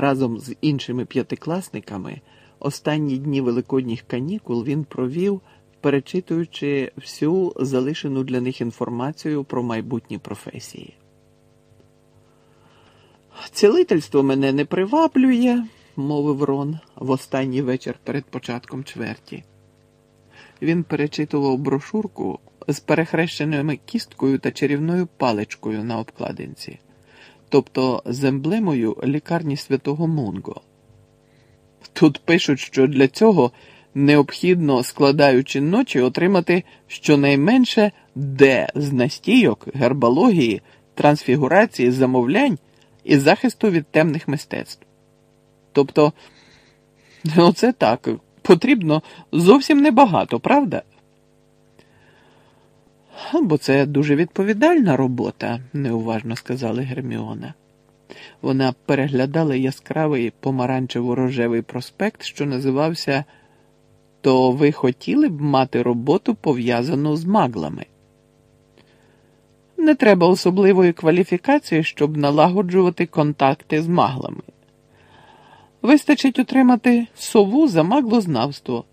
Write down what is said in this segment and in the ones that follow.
Разом з іншими п'ятикласниками останні дні великодніх канікул він провів, перечитуючи всю залишену для них інформацію про майбутні професії. Цілительство мене не приваблює, мовив Рон в останній вечір перед початком чверті. Він перечитував брошурку з перехрещеними кісткою та чарівною паличкою на обкладинці, тобто з емблемою лікарні святого Мунго. Тут пишуть, що для цього необхідно, складаючи ночі, отримати щонайменше Д з настійок, гербології, трансфігурації, замовлянь і захисту від темних мистецтв. Тобто, ну це так, потрібно зовсім небагато, правда? Бо це дуже відповідальна робота, неуважно сказала Герміона. Вона переглядала яскравий помаранчево-рожевий проспект, що називався То ви хотіли б мати роботу пов'язану з маглами. Не треба особливої кваліфікації, щоб налагоджувати контакти з маглами. Вистачить отримати сову за маглознавство.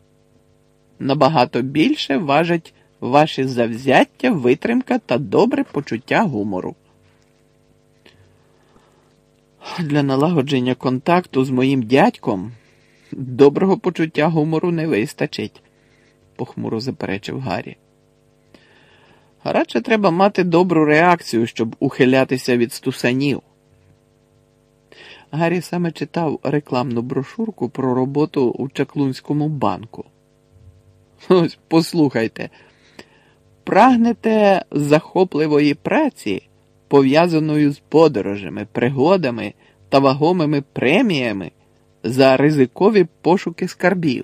Набагато більше важать ваші завзяття, витримка та добре почуття гумору. Для налагодження контакту з моїм дядьком доброго почуття гумору не вистачить, похмуро заперечив Гаррі. Радше треба мати добру реакцію, щоб ухилятися від стусанів. Гаррі саме читав рекламну брошурку про роботу у Чаклунському банку. Ось послухайте, прагнете захопливої праці, пов'язаної з подорожами, пригодами та вагомими преміями за ризикові пошуки скарбів.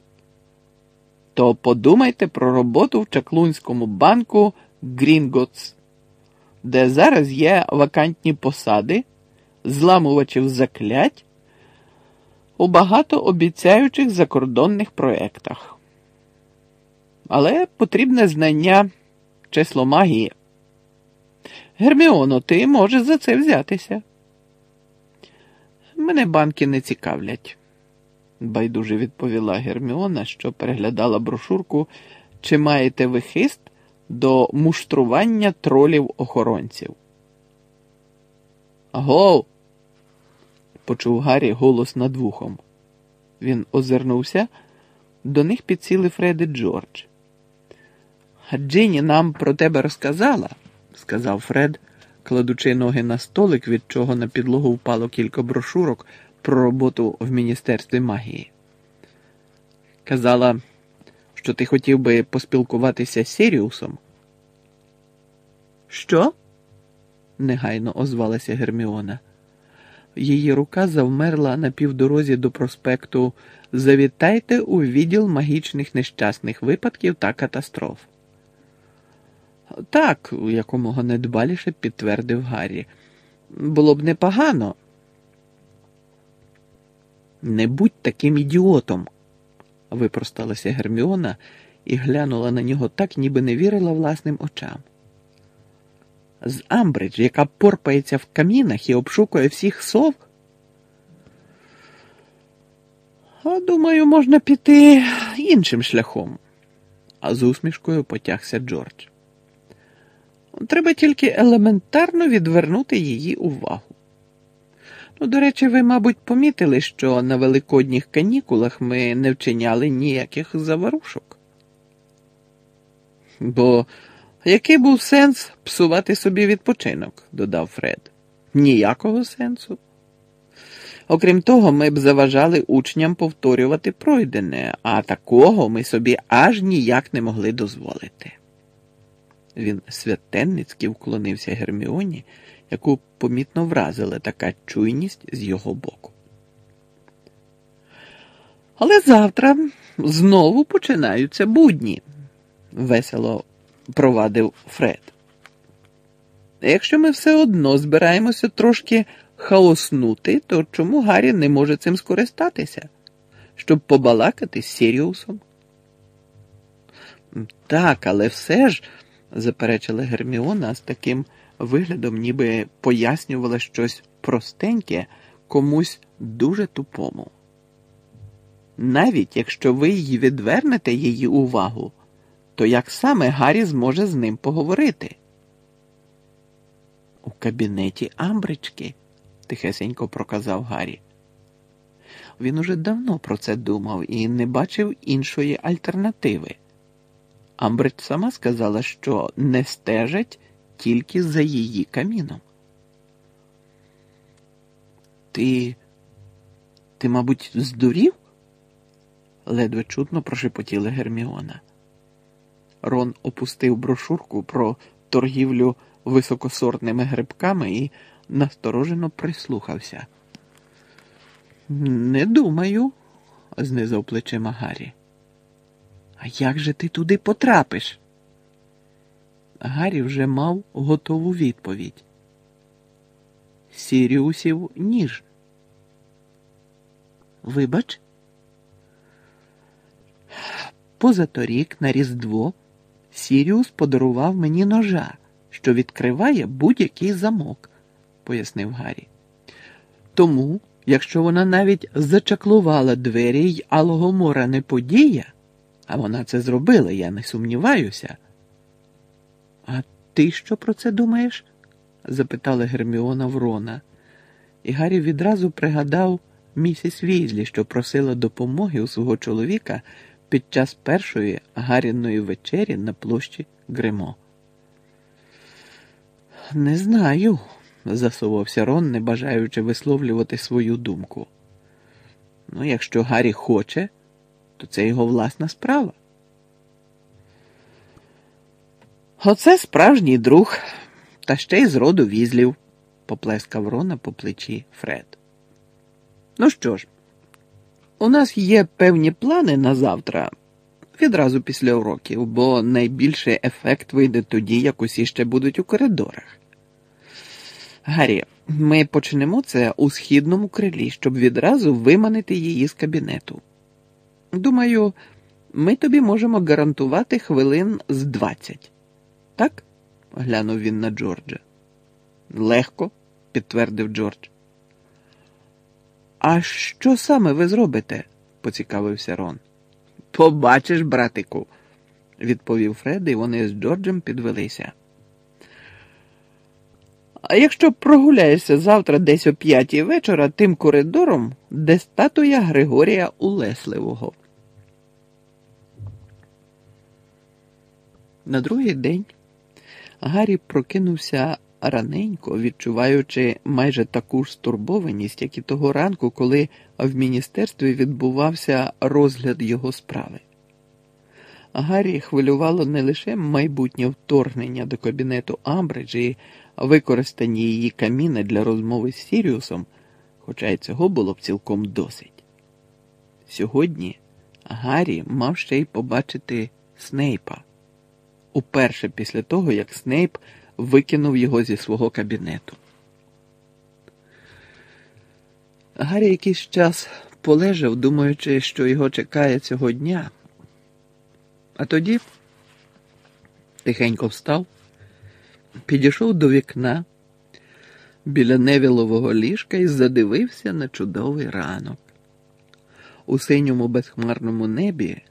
То подумайте про роботу в Чаклунському банку Грінготс, де зараз є вакантні посади, зламувачів заклять у багатообіцяючих закордонних проєктах. Але потрібне знання число магії. Герміоно, ти можеш за це взятися. Мене банки не цікавлять, байдуже відповіла Герміона, що переглядала брошурку, чи маєте ви хист до муштрування тролів охоронців. Гов. почув Гаррі голос над вухом. Він озирнувся, до них підсіли Фред і Джордж. Джині нам про тебе розказала, сказав Фред, кладучи ноги на столик, від чого на підлогу впало кілька брошурок про роботу в Міністерстві магії. Казала, що ти хотів би поспілкуватися з Сіріусом. Що? негайно озвалася Герміона. Її рука завмерла на півдорозі до проспекту Завітайте у відділ магічних нещасних випадків та катастроф. Так, якомога недбаліше підтвердив Гаррі. Було б непогано. Не будь таким ідіотом, випросталася Герміона і глянула на нього так, ніби не вірила власним очам. З Амбридж, яка порпається в камінах і обшукує всіх сов. А думаю, можна піти іншим шляхом, а з усмішкою потягся Джордж. Треба тільки елементарно відвернути її увагу. Ну, до речі, ви, мабуть, помітили, що на великодніх канікулах ми не вчиняли ніяких заварушок. Бо який був сенс псувати собі відпочинок, додав Фред. Ніякого сенсу. Окрім того, ми б заважали учням повторювати пройдене, а такого ми собі аж ніяк не могли дозволити. Він святенницьки вклонився Герміоні, яку помітно вразила така чуйність з його боку. Але завтра знову починаються будні, весело провадив Фред. Якщо ми все одно збираємося трошки хаоснути, то чому Гаррі не може цим скористатися, щоб побалакати з Сіріусом? Так, але все ж заперечила Герміона з таким виглядом, ніби пояснювала щось простеньке комусь дуже тупому. Навіть якщо ви її відвернете її увагу, то як саме Гаррі зможе з ним поговорити? У кабінеті Амбрички, тихесенько проказав Гаррі. Він уже давно про це думав і не бачив іншої альтернативи. Амбридж сама сказала, що не стежать тільки за її каміном. Ти, ти, мабуть, здурів? ледве чутно прошепотіла Герміона. Рон опустив брошурку про торгівлю високосортними грибками і насторожено прислухався. Не думаю, знизав плечима Гаррі. А як же ти туди потрапиш? Гаррі вже мав готову відповідь. Сіріусів ніж. Вибач. Позаторік на Різдво Сіріус подарував мені ножа, що відкриває будь-який замок, пояснив Гаррі. Тому, якщо вона навіть зачаклувала двері й Алого мора не подія, а вона це зробила, я не сумніваюся. А ти що про це думаєш? запитала Герміона Врона, і Гаррі відразу пригадав місіс Візлі, що просила допомоги у свого чоловіка під час першої Гарріної вечері на площі Гримо. Не знаю, засувався Рон, не бажаючи висловлювати свою думку. Ну, якщо Гаррі хоче, то це його власна справа. Оце справжній друг, та ще й з роду візлів, поплескав Рона по плечі Фред. Ну що ж, у нас є певні плани на завтра, відразу після уроків, бо найбільший ефект вийде тоді, як усі ще будуть у коридорах. Гаррі, ми почнемо це у східному крилі, щоб відразу виманити її з кабінету. Думаю, ми тобі можемо гарантувати хвилин з двадцять. Так? глянув він на Джорджа. Легко, підтвердив Джордж. А що саме ви зробите? поцікавився Рон. Побачиш, братику, відповів Фред, і вони з Джорджем підвелися. А якщо прогуляєшся завтра десь о п'ятій вечора тим коридором, де статуя Григорія Улесливого. На другий день Гаррі прокинувся раненько, відчуваючи майже таку ж стурбованість, як і того ранку, коли в міністерстві відбувався розгляд його справи. Гаррі хвилювало не лише майбутнє вторгнення до кабінету Амбридж і використання її каміна для розмови з Сіріусом, хоча й цього було б цілком досить. Сьогодні Гаррі мав ще й побачити Снейпа уперше після того, як Снейп викинув його зі свого кабінету. Гаррі якийсь час полежав, думаючи, що його чекає цього дня, а тоді тихенько встав, підійшов до вікна біля невілового ліжка і задивився на чудовий ранок. У синьому безхмарному небі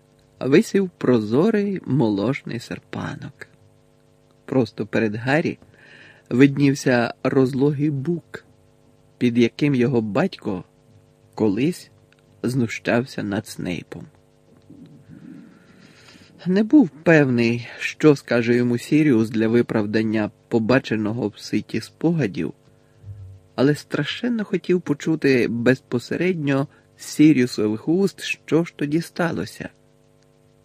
висів прозорий молошний серпанок. Просто перед Гаррі виднівся розлогий бук, під яким його батько колись знущався над Снейпом. Не був певний, що скаже йому Сіріус для виправдання побаченого в ситі спогадів, але страшенно хотів почути безпосередньо з Сіріусових уст, що ж тоді сталося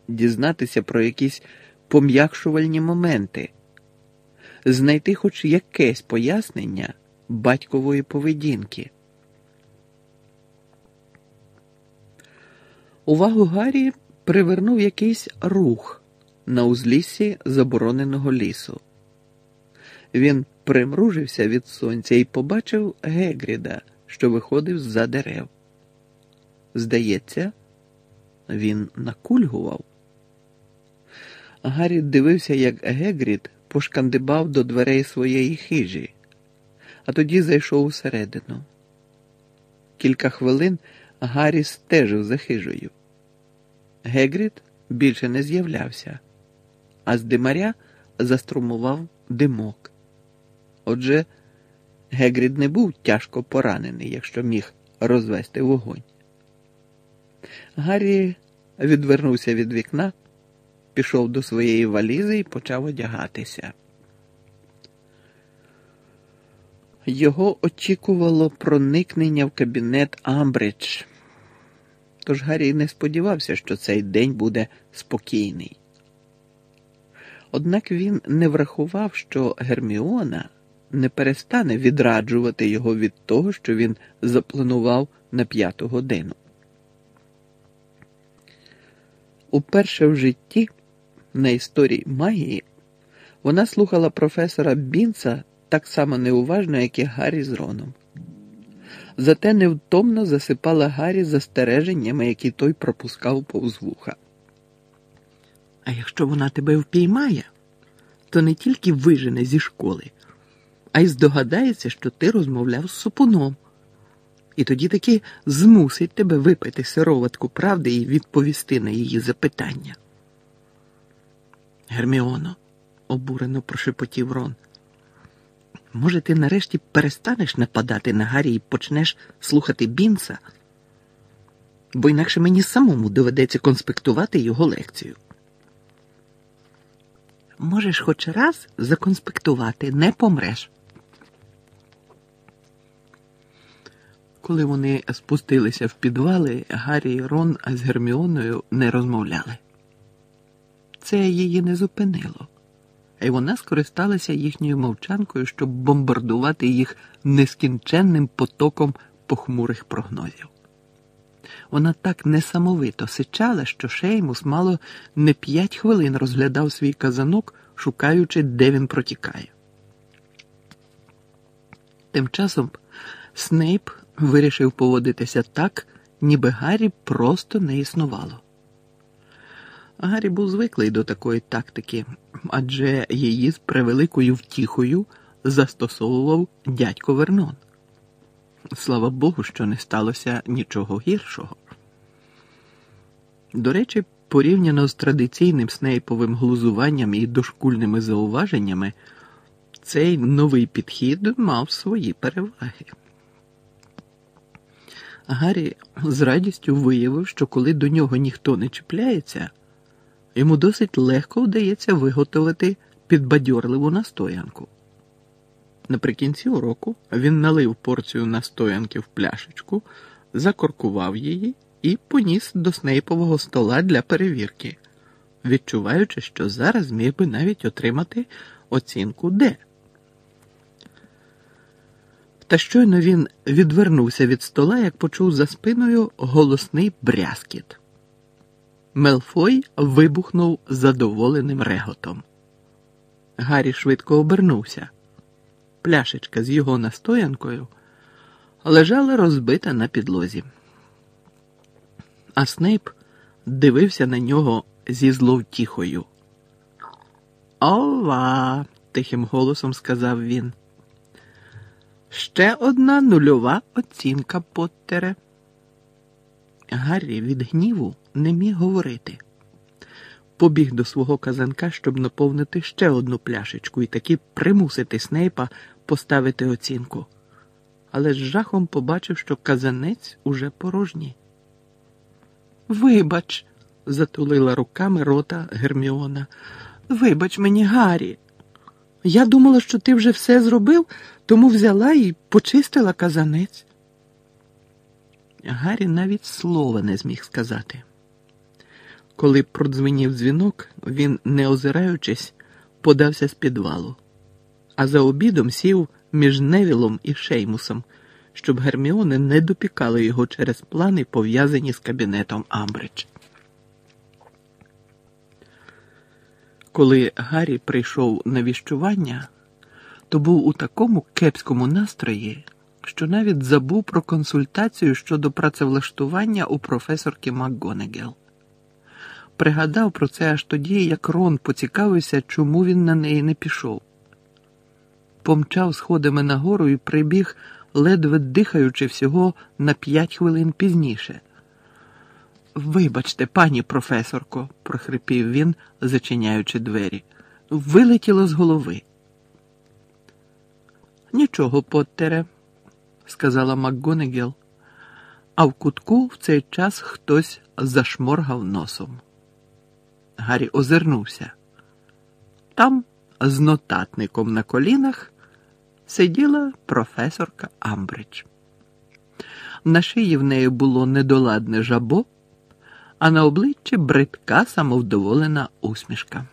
дізнатися про якісь пом'якшувальні моменти, знайти хоч якесь пояснення батькової поведінки. Увагу Гаррі привернув якийсь рух на узліссі забороненого лісу. Він примружився від сонця і побачив Гегріда, що виходив з за дерев. Здається, він накульгував. Гаррі дивився, як Гегрід пошкандибав до дверей своєї хижі, а тоді зайшов усередину. Кілька хвилин Гаррі стежив за хижею. Гегрід більше не з'являвся, а з димаря заструмував димок. Отже, Гегрід не був тяжко поранений, якщо міг розвести вогонь. Гаррі відвернувся від вікна, пішов до своєї валізи і почав одягатися. Його очікувало проникнення в кабінет Амбридж. Тож Гаррі не сподівався, що цей день буде спокійний. Однак він не врахував, що Герміона не перестане відраджувати його від того, що він запланував на п'яту годину. Уперше в житті на історії магії вона слухала професора Бінца так само неуважно, як і Гаррі з Роном. Зате невтомно засипала Гаррі застереженнями, які той пропускав повз вуха. А якщо вона тебе впіймає, то не тільки вижене зі школи, а й здогадається, що ти розмовляв з супуном. І тоді таки змусить тебе випити сироватку правди і відповісти на її запитання. Герміоно, обурено прошепотів Рон. Може, ти нарешті перестанеш нападати на Гаррі і почнеш слухати Бінса? Бо інакше мені самому доведеться конспектувати його лекцію. Можеш хоч раз законспектувати, не помреш. Коли вони спустилися в підвали, Гаррі і Рон з Герміоною не розмовляли. Це її не зупинило, і вона скористалася їхньою мовчанкою, щоб бомбардувати їх нескінченним потоком похмурих прогнозів. Вона так несамовито сичала, що Шеймус мало не п'ять хвилин розглядав свій казанок, шукаючи, де він протікає. Тим часом Снейп вирішив поводитися так, ніби Гаррі просто не існувало. Гаррі був звиклий до такої тактики, адже її з превеликою втіхою застосовував дядько Вернон. Слава Богу, що не сталося нічого гіршого. До речі, порівняно з традиційним снейповим глузуванням і дошкульними зауваженнями, цей новий підхід мав свої переваги. Гаррі з радістю виявив, що коли до нього ніхто не чіпляється, йому досить легко вдається виготовити підбадьорливу настоянку. Наприкінці уроку він налив порцію настоянки в пляшечку, закоркував її і поніс до снейпового стола для перевірки, відчуваючи, що зараз міг би навіть отримати оцінку Д. Та щойно він відвернувся від стола, як почув за спиною голосний брязкіт. Мелфой вибухнув задоволеним реготом. Гаррі швидко обернувся. Пляшечка з його настоянкою лежала розбита на підлозі. А Снейп дивився на нього зі зловтіхою. Ова, тихим голосом сказав він. Ще одна нульова оцінка Поттере. Гаррі від гніву не міг говорити. Побіг до свого казанка, щоб наповнити ще одну пляшечку і таки примусити Снейпа поставити оцінку. Але з жахом побачив, що казанець уже порожній. Вибач, затулила руками рота Герміона. Вибач мені, Гаррі. Я думала, що ти вже все зробив, тому взяла і почистила казанець. Гаррі навіть слова не зміг сказати. Коли продзвенів дзвінок, він, не озираючись, подався з підвалу, а за обідом сів між Невілом і Шеймусом, щоб Герміони не допікали його через плани, пов'язані з кабінетом Амбридж. Коли Гаррі прийшов на віщування, то був у такому кепському настрої, що навіть забув про консультацію щодо працевлаштування у професорки МакГонегел. Пригадав про це аж тоді, як Рон поцікавився, чому він на неї не пішов. Помчав сходами нагору і прибіг ледве дихаючи всього на п'ять хвилин пізніше. Вибачте, пані професорко, прохрипів він, зачиняючи двері. Вилетіло з голови. Нічого, Поттере, сказала МакГонегел, а в кутку в цей час хтось зашморгав носом. Гаррі озирнувся. Там, з нотатником на колінах, сиділа професорка Амбридж. На шиї в неї було недоладне жабо, а на обличчі бридка самовдоволена усмішка.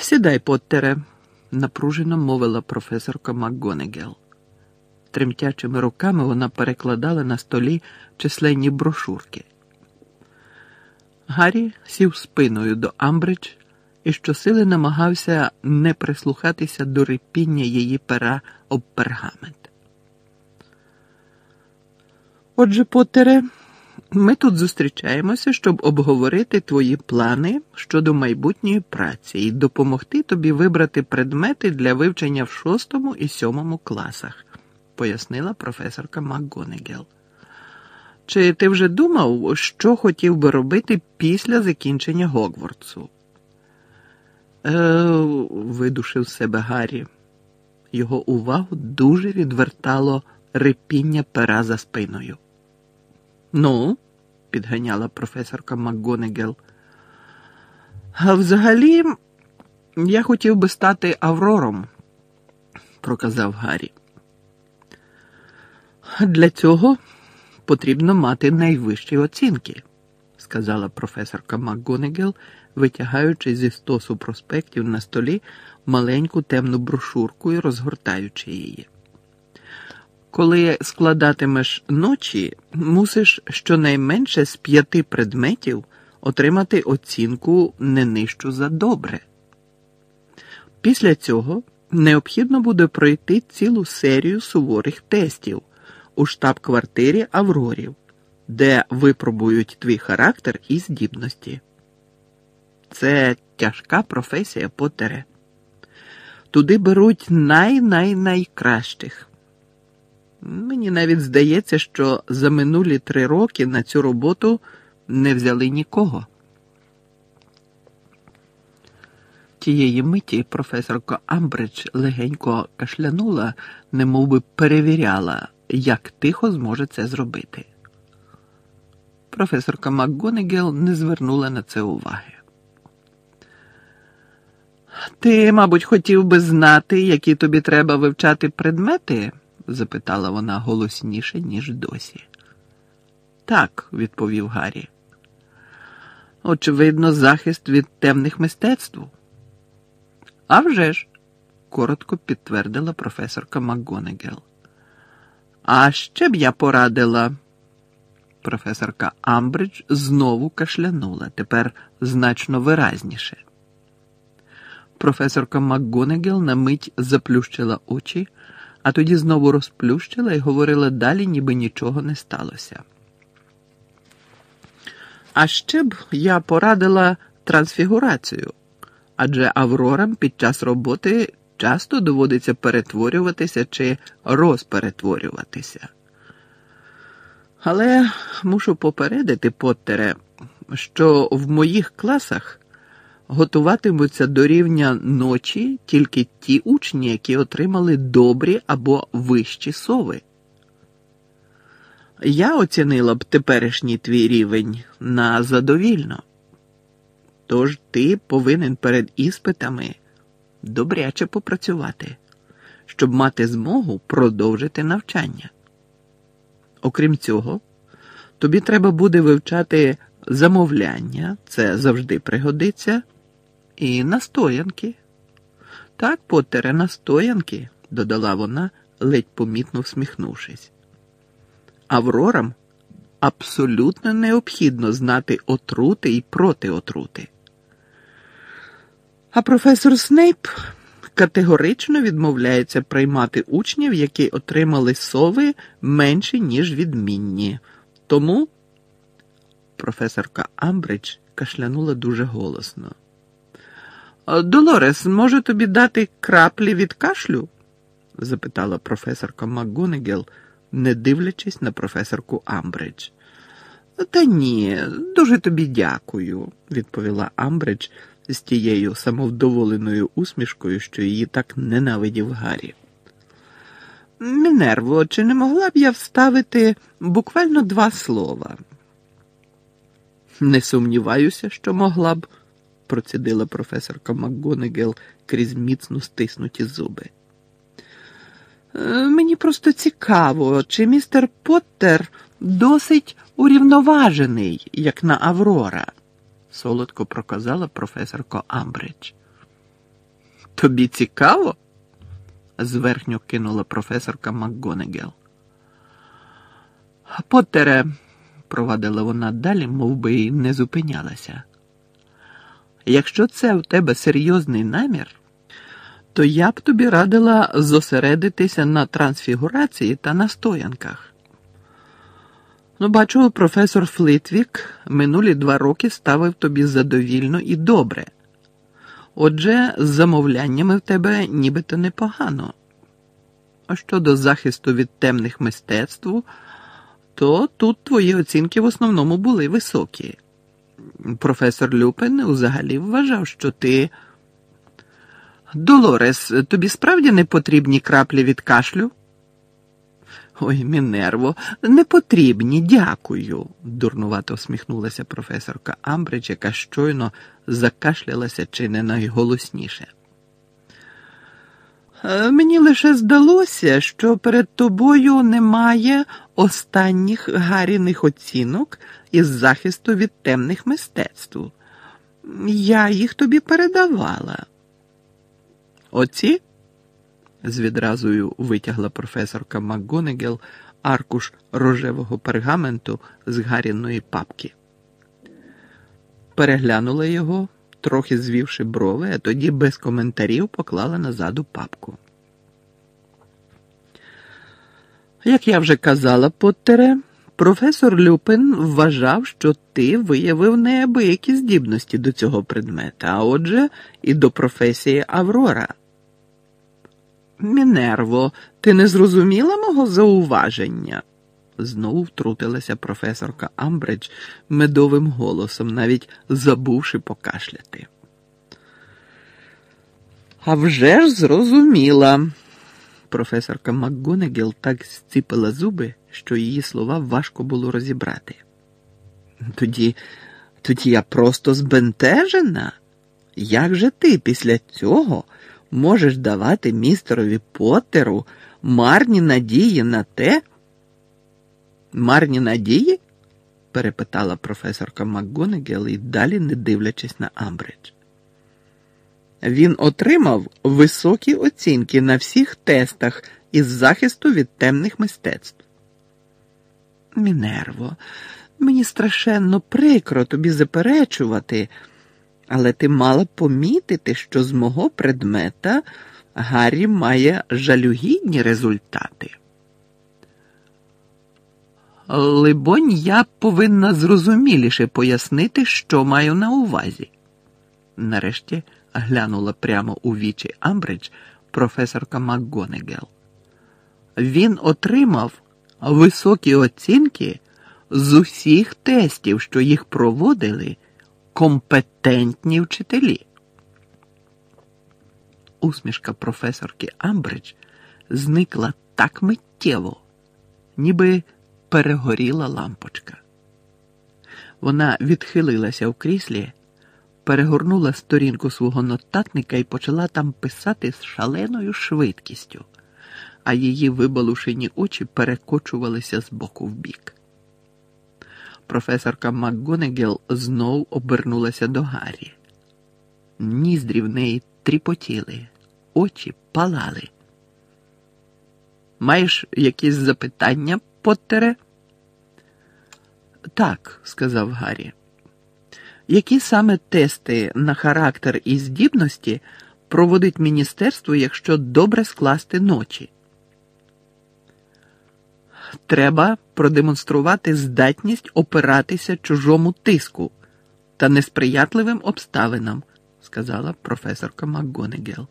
Сідай, Поттере, напружено мовила професорка МакГонегел. Тремтячими руками вона перекладала на столі численні брошурки. Гаррі сів спиною до Амбридж і щосили намагався не прислухатися до рипіння її пера об пергамент. Отже, Поттере, ми тут зустрічаємося, щоб обговорити твої плани щодо майбутньої праці і допомогти тобі вибрати предмети для вивчення в шостому і сьомому класах, пояснила професорка МакГонегел. Чи ти вже думав, що хотів би робити після закінчення Гогвардсу? Е, видушив себе Гаррі. Його увагу дуже відвертало рипіння пера за спиною. Ну, підганяла професорка МакГонегел. А взагалі, я хотів би стати Аврором, проказав Гаррі. Для цього потрібно мати найвищі оцінки, сказала професорка МакГонегел, витягаючи зі стосу проспектів на столі маленьку темну брошурку і розгортаючи її. Коли складатимеш ночі, мусиш щонайменше з п'яти предметів отримати оцінку не нижчу за добре. Після цього необхідно буде пройти цілу серію суворих тестів у штаб-квартирі Аврорів, де випробують твій характер і здібності. Це тяжка професія Потере. Туди беруть най-най-найкращих. Мені навіть здається, що за минулі три роки на цю роботу не взяли нікого. Тієї миті професорка Амбридж легенько кашлянула, немовби перевіряла, як тихо зможе це зробити. Професорка МакГонегел не звернула на це уваги. Ти, мабуть, хотів би знати, які тобі треба вивчати предмети? запитала вона голосніше, ніж досі. Так, відповів Гаррі. Очевидно, захист від темних мистецтв. «А вже ж», – коротко підтвердила професорка МакГонегел. А ще б я порадила. Професорка Амбридж знову кашлянула, тепер значно виразніше. Професорка МакГонегел на мить заплющила очі а тоді знову розплющила і говорила далі, ніби нічого не сталося. А ще б я порадила трансфігурацію, адже аврорам під час роботи часто доводиться перетворюватися чи розперетворюватися. Але мушу попередити Поттере, що в моїх класах готуватимуться до рівня ночі тільки ті учні, які отримали добрі або вищі сови. Я оцінила б теперішній твій рівень на задовільно. Тож ти повинен перед іспитами добряче попрацювати, щоб мати змогу продовжити навчання. Окрім цього, тобі треба буде вивчати замовляння, це завжди пригодиться. І настоянки. Так, Поттере, настоянки, додала вона, ледь помітно всміхнувшись. Аврорам абсолютно необхідно знати отрути і протиотрути. А професор Снейп категорично відмовляється приймати учнів, які отримали сови менше, ніж відмінні. Тому професорка Амбридж кашлянула дуже голосно. Долорес, може тобі дати краплі від кашлю? запитала професорка МакГонегел, не дивлячись на професорку Амбридж. Та ні, дуже тобі дякую, відповіла Амбридж з тією самовдоволеною усмішкою, що її так ненавидів Гаррі. Мінерво, чи не могла б я вставити буквально два слова? Не сумніваюся, що могла б, процідила професорка МакГонегел крізь міцно стиснуті зуби. «Е, Мені просто цікаво, чи містер Поттер досить урівноважений, як на Аврора, солодко проказала професорка Амбридж. Тобі цікаво? зверхньо кинула професорка МакГонегел. Поттере, провадила вона далі, мов би й не зупинялася. Якщо це у тебе серйозний намір, то я б тобі радила зосередитися на трансфігурації та настоянках. Ну, бачу, професор Флитвік минулі два роки ставив тобі задовільно і добре. Отже, з замовляннями в тебе нібито непогано. А щодо захисту від темних мистецтв, то тут твої оцінки в основному були високі. Професор Люпен взагалі вважав, що ти. Долорес, тобі справді не потрібні краплі від кашлю? Ой, Мінерво, не потрібні, дякую, дурнувато всміхнулася професорка Амбридж, яка щойно закашлялася чи не найголосніше. «Е, Мені лише здалося, що перед тобою немає останніх гаріних оцінок із захисту від темних мистецтв. Я їх тобі передавала. Оці? З відразою витягла професорка МакГонегел аркуш рожевого пергаменту з гаряної папки. Переглянула його, трохи звівши брови, а тоді без коментарів поклала назаду папку. Як я вже казала, Поттере, професор Люпин вважав, що ти виявив неабиякі здібності до цього предмета, а отже, і до професії Аврора. Мінерво, ти не зрозуміла мого зауваження? Знову втрутилася професорка Амбридж медовим голосом, навіть забувши покашляти. «А вже ж зрозуміла. Професорка МакГонегел так зціпила зуби, що її слова важко було розібрати. Тоді, тоді я просто збентежена. Як же ти після цього можеш давати містерові Поттеру марні надії на те? Марні надії? перепитала професорка МакГонегел і далі не дивлячись на Амбридж. Він отримав високі оцінки на всіх тестах із захисту від темних мистецтв. Мінерво, мені страшенно прикро тобі заперечувати, але ти мала помітити, що з мого предмета Гаррі має жалюгідні результати. Либонь, я повинна зрозуміліше пояснити, що маю на увазі. Нарешті глянула прямо у вічі Амбридж професорка МакГонегел. Він отримав високі оцінки з усіх тестів, що їх проводили компетентні вчителі. Усмішка професорки Амбридж зникла так миттєво, ніби перегоріла лампочка. Вона відхилилася в кріслі, перегорнула сторінку свого нотатника і почала там писати з шаленою швидкістю, а її вибалушені очі перекочувалися з боку в бік. Професорка МакГонегел знов обернулася до Гаррі. Ніздрі в неї тріпотіли, очі палали. Маєш якісь запитання, Поттере? Так, сказав Гаррі. Які саме тести на характер і здібності проводить міністерство, якщо добре скласти ночі? Треба продемонструвати здатність опиратися чужому тиску та несприятливим обставинам, сказала професорка МакГонегел.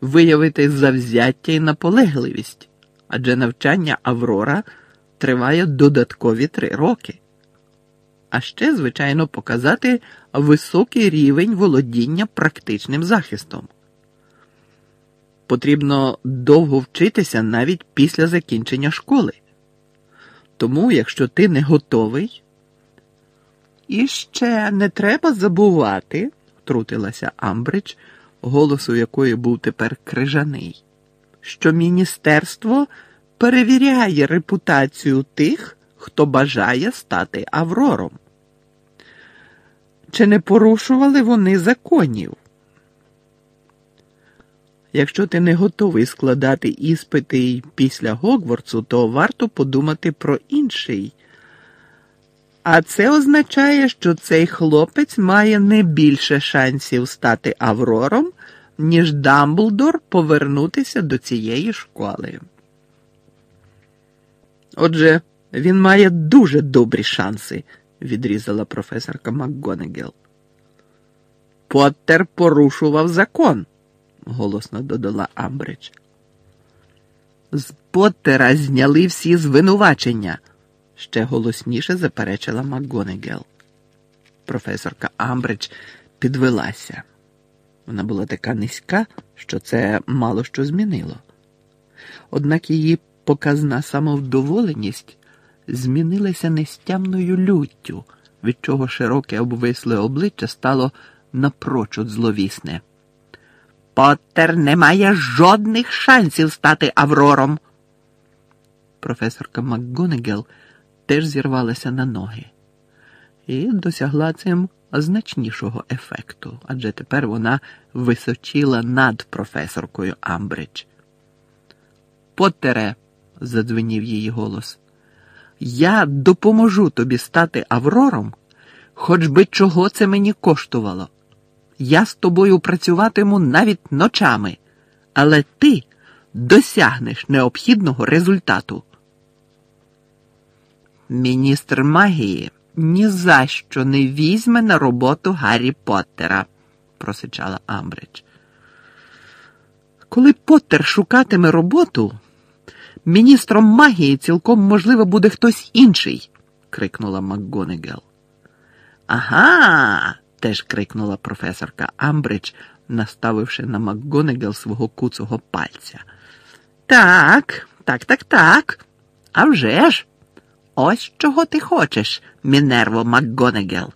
виявити завзяття і наполегливість, адже навчання Аврора триває додаткові три роки. А ще, звичайно, показати високий рівень володіння практичним захистом. Потрібно довго вчитися навіть після закінчення школи. Тому, якщо ти не готовий, і ще не треба забувати, втрутилася Амбридж, голосу якої був тепер крижаний, що міністерство перевіряє репутацію тих, хто бажає стати Аврором. Чи не порушували вони законів? Якщо ти не готовий складати іспити після Гогвартсу, то варто подумати про інший. А це означає, що цей хлопець має не більше шансів стати Аврором, ніж Дамблдор повернутися до цієї школи. Отже, він має дуже добрі шанси, відрізала професорка МакГонегел. Поттер порушував закон, голосно додала Амбридж. З Поттера зняли всі звинувачення, ще голосніше заперечила МакГонегел. Професорка Амбридж підвелася. Вона була така низька, що це мало що змінило. Однак її показна самовдоволеність змінилася нестямною люттю, від чого широке обвисле обличчя стало напрочуд зловісне. Поттер не має жодних шансів стати Аврором. Професорка МакГонегел теж зірвалася на ноги і досягла цим значнішого ефекту, адже тепер вона височила над професоркою Амбридж. Поттере, задзвенів її голос, я допоможу тобі стати Аврором, хоч би чого це мені коштувало. Я з тобою працюватиму навіть ночами, але ти досягнеш необхідного результату. Міністр магії ні за що не візьме на роботу Гаррі Поттера, просичала Амбридж. Коли Поттер шукатиме роботу, міністром магії цілком можливо буде хтось інший, крикнула МакГонегел. Ага. Теж крикнула професорка Амбридж, наставивши на МакГонегел свого куцого пальця. Так, так, так, так. А вже ж. Ось чого ти хочеш, Мінерво МакГонегел.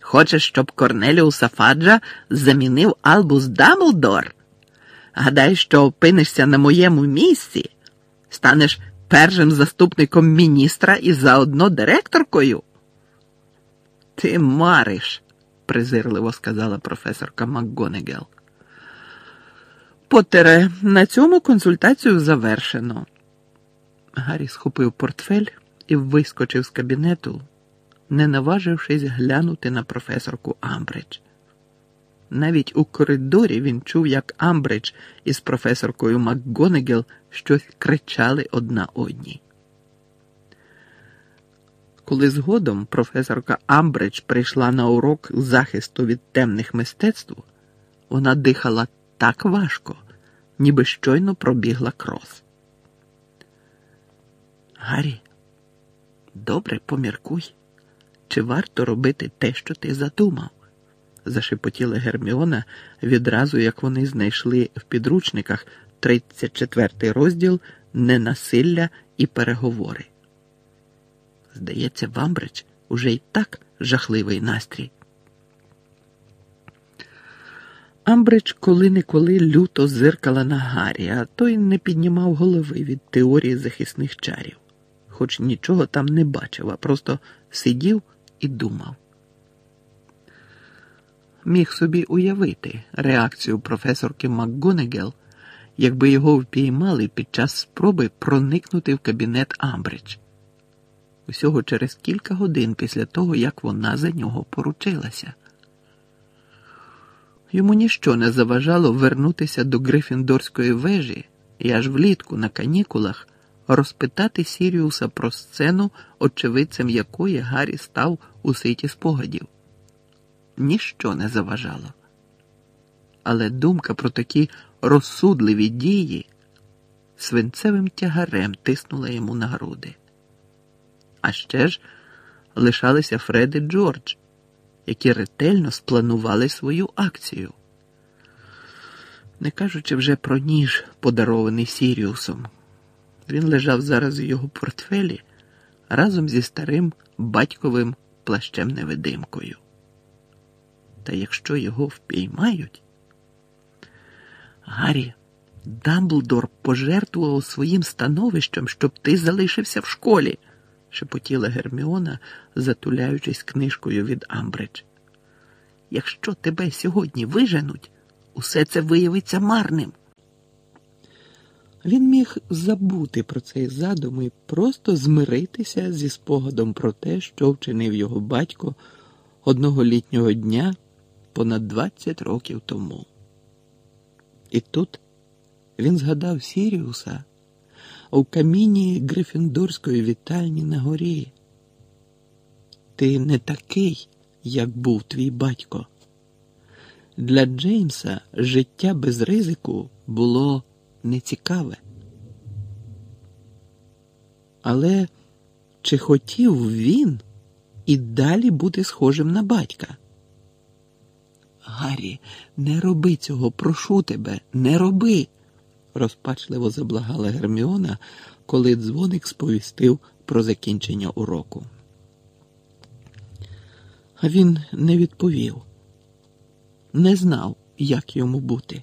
Хочеш, щоб Корнеліуса Фаджа замінив Албус Дамблдор? Гадаєш, що опинишся на моєму місці, станеш першим заступником міністра і заодно директоркою? Ти мариш, презирливо сказала професорка МакГонегел. Потере, на цьому консультацію завершено. Гаррі схопив портфель і вискочив з кабінету, не наважившись глянути на професорку Амбридж. Навіть у коридорі він чув, як Амбридж із професоркою МакГонегел щось кричали одна одній. Коли згодом професорка Амбридж прийшла на урок захисту від темних мистецтв, вона дихала так важко, ніби щойно пробігла крос. Гаррі, добре поміркуй, чи варто робити те, що ти задумав? зашепотіла Герміона відразу, як вони знайшли в підручниках 34 розділ Ненасилля і переговори. Здається, в Амбридж уже й так жахливий настрій. Амбридж коли-неколи люто зиркала на Гаррі, а той не піднімав голови від теорії захисних чарів, хоч нічого там не бачив, а просто сидів і думав. Міг собі уявити реакцію професорки МакГонегел, якби його впіймали під час спроби проникнути в кабінет Амбридж усього через кілька годин після того, як вона за нього поручилася. Йому ніщо не заважало вернутися до Грифіндорської вежі і аж влітку на канікулах розпитати Сіріуса про сцену, очевидцем якої Гаррі став у ситі спогадів. Ніщо не заважало. але думка про такі розсудливі дії свинцевим тягарем тиснула йому на груди. А ще ж лишалися Фред і Джордж, які ретельно спланували свою акцію. Не кажучи вже про ніж, подарований Сіріусом, він лежав зараз у його портфелі разом зі старим батьковим плащем невидимкою. Та якщо його впіймають, Гаррі, Дамблдор пожертвував своїм становищем, щоб ти залишився в школі, шепотіла Герміона, затуляючись книжкою від Амбридж. Якщо тебе сьогодні виженуть, усе це виявиться марним. Він міг забути про цей задум і просто змиритися зі спогадом про те, що вчинив його батько одного літнього дня понад 20 років тому. І тут він згадав Сіріуса у каміні Грифіндорської вітальні на горі. Ти не такий, як був твій батько. Для Джеймса життя без ризику було нецікаве. Але чи хотів він і далі бути схожим на батька? Гаррі, не роби цього, прошу тебе, не роби, розпачливо заблагала Герміона, коли дзвоник сповістив про закінчення уроку. А він не відповів, не знав, як йому бути.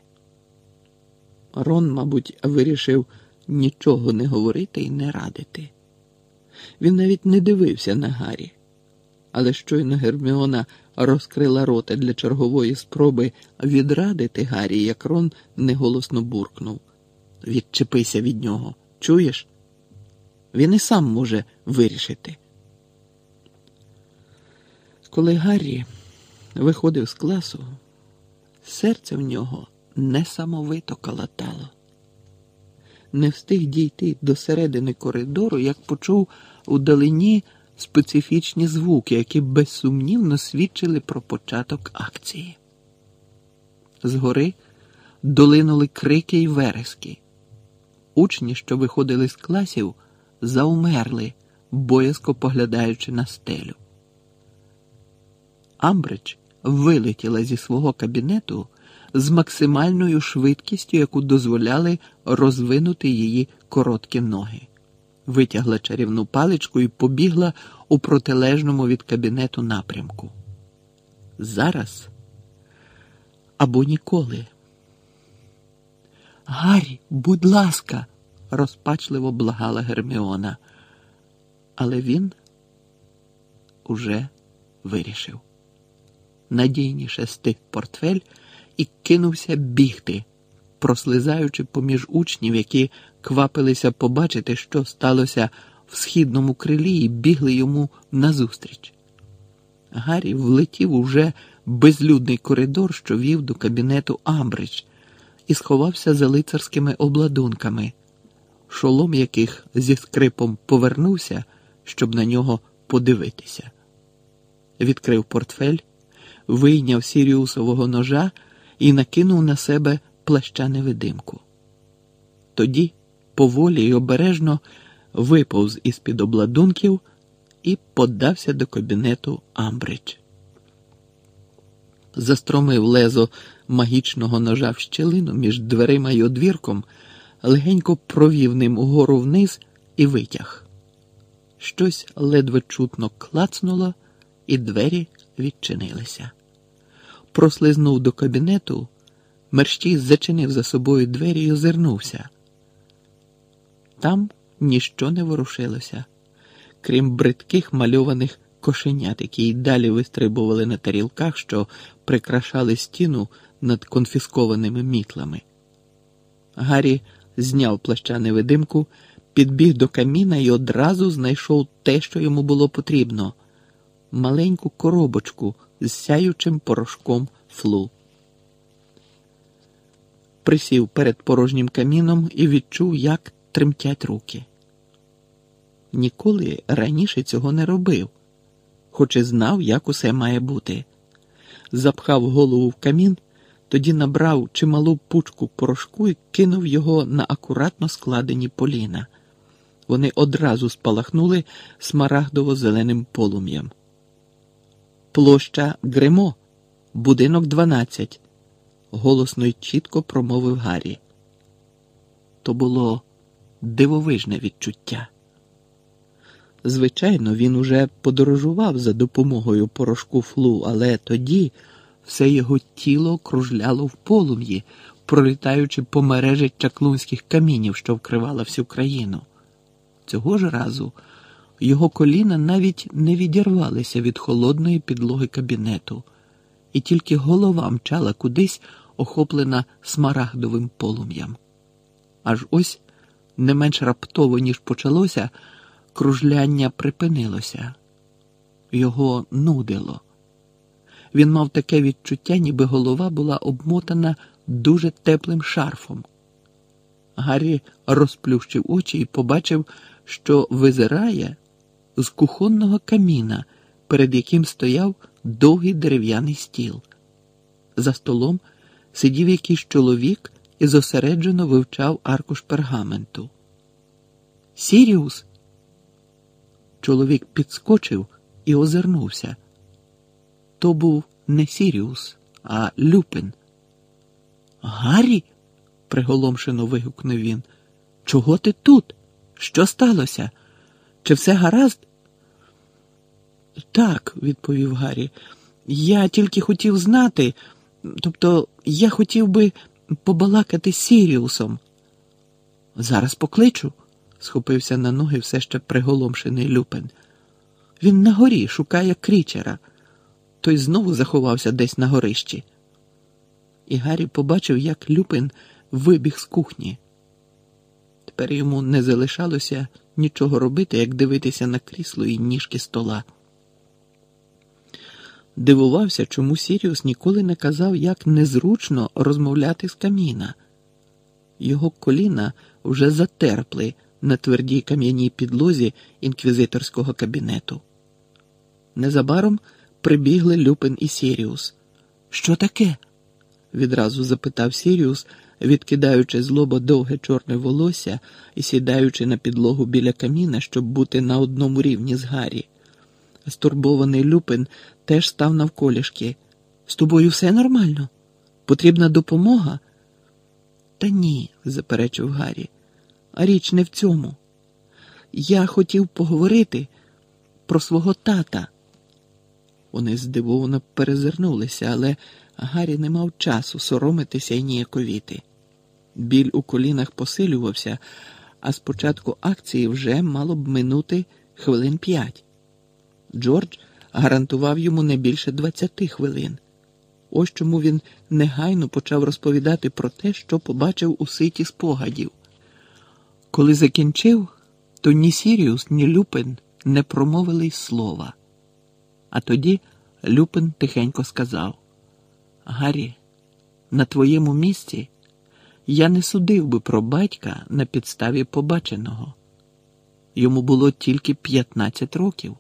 Рон, мабуть, вирішив нічого не говорити і не радити. Він навіть не дивився на Гаррі, але щойно Герміона розкрила рота для чергової спроби відрадити Гаррі, як Рон неголосно буркнув. Відчепися від нього, чуєш? Він і сам може вирішити. Коли Гаррі виходив з класу, серце в нього несамовито калатало. Не встиг дійти до середини коридору, як почув удалині специфічні звуки, які безсумнівно свідчили про початок акції. Згори долинули крики й верески. Учні, що виходили з класів, заумерли, боязко поглядаючи на стелю. Амбридж вилетіла зі свого кабінету з максимальною швидкістю, яку дозволяли розвинути її короткі ноги, витягла чарівну паличку і побігла у протилежному від кабінету напрямку. Зараз або ніколи. Гаррі, будь ласка, розпачливо благала Герміона, але він уже вирішив. Надійніше стиг портфель і кинувся бігти, прослизаючи поміж учнів, які квапилися побачити, що сталося в східному крилі, і бігли йому назустріч. Гаррі влетів уже безлюдний коридор, що вів до кабінету Амбридж, і сховався за лицарськими обладунками, шолом яких зі скрипом повернувся, щоб на нього подивитися. Відкрив портфель, вийняв сіріусового ножа і накинув на себе плаща невидимку. Тоді поволі й обережно виповз із під обладунків і подався до кабінету Амбридж. Застромив лезо магічного ножа в щелину між дверима й одвірком, легенько провів ним угору вниз і витяг. Щось ледве чутно клацнуло, і двері відчинилися прослизнув до кабінету, мерщій зачинив за собою двері і озирнувся. Там ніщо не ворушилося, крім бридких мальованих кошенят, які й далі вистрибували на тарілках, що прикрашали стіну над конфіскованими мітлами. Гаррі зняв плаща невидимку, підбіг до каміна і одразу знайшов те, що йому було потрібно маленьку коробочку з сяючим порошком флу. Присів перед порожнім каміном і відчув, як тремтять руки. Ніколи раніше цього не робив, хоч і знав, як усе має бути. Запхав голову в камін, Тоді набрав чималу пучку порошку і кинув його на акуратно складені поліна. Вони одразу спалахнули смарагдово-зеленим полум'ям. Площа Гримо, будинок 12, голосно й чітко промовив Гаррі. То було дивовижне відчуття. Звичайно, він уже подорожував за допомогою порошку флу, але тоді все його тіло кружляло в полум'ї, пролітаючи по мережі чаклунських камінів, що вкривала всю країну. Цього ж разу його коліна навіть не відірвалися від холодної підлоги кабінету, і тільки голова мчала кудись, охоплена смарагдовим полум'ям. Аж ось не менш раптово, ніж почалося, кружляння припинилося, його нудило. Він мав таке відчуття, ніби голова була обмотана дуже теплим шарфом. Гаррі розплющив очі і побачив, що визирає з кухонного каміна, перед яким стояв довгий дерев'яний стіл. За столом сидів якийсь чоловік і зосереджено вивчав аркуш пергаменту. Сіріус. Чоловік підскочив і озирнувся. То був не Сіріус, а Люпин. Гаррі? приголомшено вигукнув він. Чого ти тут? Що сталося? Чи все гаразд? Так, відповів Гаррі. Я тільки хотів знати, тобто я хотів би побалакати з Сіріусом. Зараз покличу, схопився на ноги все ще приголомшений Люпин. Він на горі шукає крічера. Той знову заховався десь на горищі. І Гаррі побачив, як Люпин вибіг з кухні. Тепер йому не залишалося нічого робити, як дивитися на крісло і ніжки стола. Дивувався, чому Сіріус ніколи не казав, як незручно розмовляти з каміна. Його коліна вже затерпли на твердій кам'яній підлозі інквізиторського кабінету. Незабаром прибігли Люпин і Сіріус. Що таке? відразу запитав Сіріус, відкидаючи з лоба довге чорне волосся і сідаючи на підлогу біля каміна, щоб бути на одному рівні з Гаррі. Стурбований Люпин теж став навколішки. З тобою все нормально? Потрібна допомога? Та ні, заперечив Гаррі. Річ не в цьому. Я хотів поговорити про свого тата. Вони здивовано перезирнулися, але Гаррі не мав часу соромитися і ніяковіти. Біль у колінах посилювався, а з початку акції вже мало б минути хвилин п'ять. Джордж гарантував йому не більше двадцяти хвилин. Ось чому він негайно почав розповідати про те, що побачив у ситі спогадів. Коли закінчив, то ні Сіріус, ні Люпин не промовили й слова. А тоді Люпин тихенько сказав: Гаррі, на твоєму місці я не судив би про батька на підставі побаченого. Йому було тільки 15 років.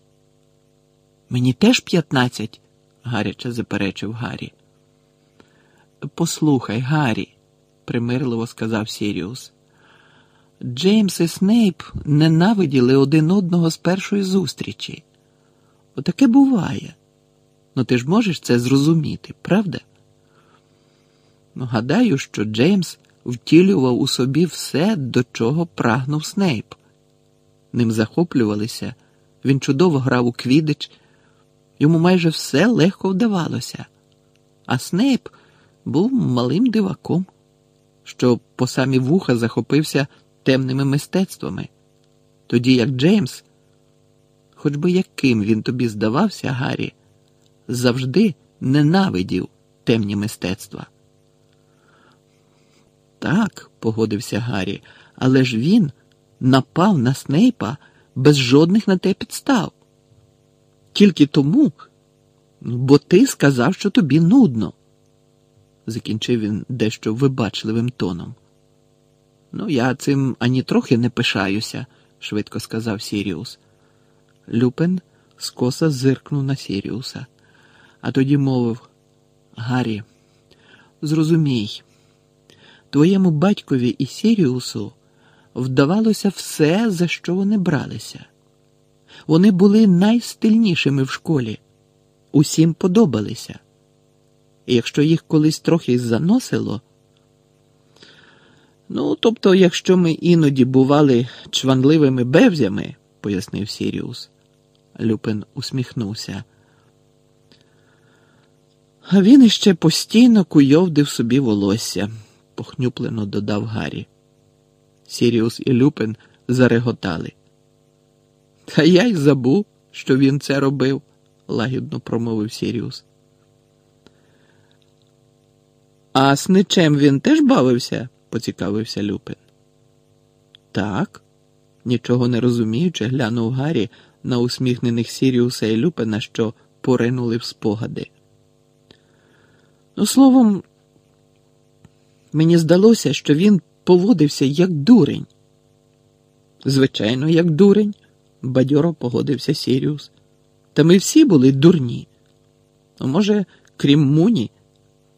Мені теж 15, гаряче заперечив Гаррі. Послухай, Гаррі, примирливо сказав Сіріус. Джеймс і Снейп ненавиділи один одного з першої зустрічі. Отаке буває. Ну ти ж можеш це зрозуміти, правда? Ну, гадаю, що Джеймс втілював у собі все, до чого прагнув Снейп. Ним захоплювалися, він чудово грав у квідич, йому майже все легко вдавалося, а Снейп був малим диваком, що по самі вуха захопився темними мистецтвами, тоді як Джеймс, хоч би яким він тобі здавався, Гаррі, завжди ненавидів темні мистецтва. Так, погодився Гаррі, але ж він напав на Снейпа без жодних на те підстав. Тільки тому, бо ти сказав, що тобі нудно, закінчив він дещо вибачливим тоном. Ну, я цим ані трохи не пишаюся, швидко сказав Сіріус. Люпен скоса зиркнув на Сіріуса, а тоді мовив Гаррі. Зрозумій, твоєму батькові і Сіріусу вдавалося все, за що вони бралися. Вони були найстильнішими в школі, усім подобалися. І якщо їх колись трохи заносило, ну, тобто, якщо ми іноді бували чванливими бевзями, пояснив Сіріус. Люпин усміхнувся. А він іще постійно куйовдив собі волосся, похнюплено додав Гаррі. Сіріус і Люпин зареготали. Та я й забув, що він це робив, лагідно промовив Сіріус. А з ничем він теж бавився? Поцікавився Люпин. Так, нічого не розуміючи, глянув Гаррі на усміхнених Сіріуса і Люпина, що поринули в спогади. Ну, словом, мені здалося, що він поводився як дурень. Звичайно, як дурень, бадьоро погодився Сіріус. Та ми всі були дурні. А може, крім Муні,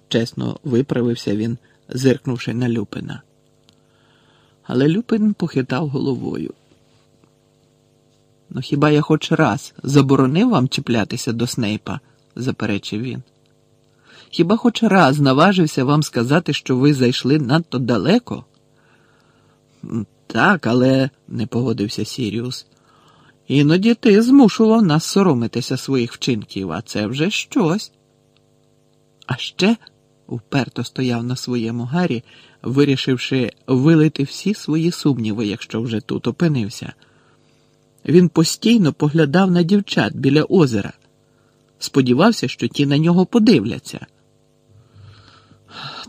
чесно виправився він, зиркнувши на Люпина. Але Люпин похитав головою. Ну, хіба я хоч раз заборонив вам чіплятися до Снейпа? заперечив він. Хіба хоч раз наважився вам сказати, що ви зайшли надто далеко? Так, але, не погодився Сіріус. Іноді ти змушував нас соромитися своїх вчинків, а це вже щось. А ще вперто стояв на своєму гарі, вирішивши вилити всі свої сумніви, якщо вже тут опинився. Він постійно поглядав на дівчат біля озера, сподівався, що ті на нього подивляться.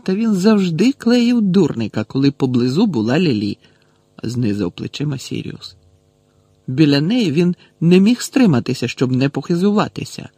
Та він завжди клеїв дурника, коли поблизу була Лілі, знизав плечима Сіріус. Біля неї він не міг стриматися, щоб не похизуватися.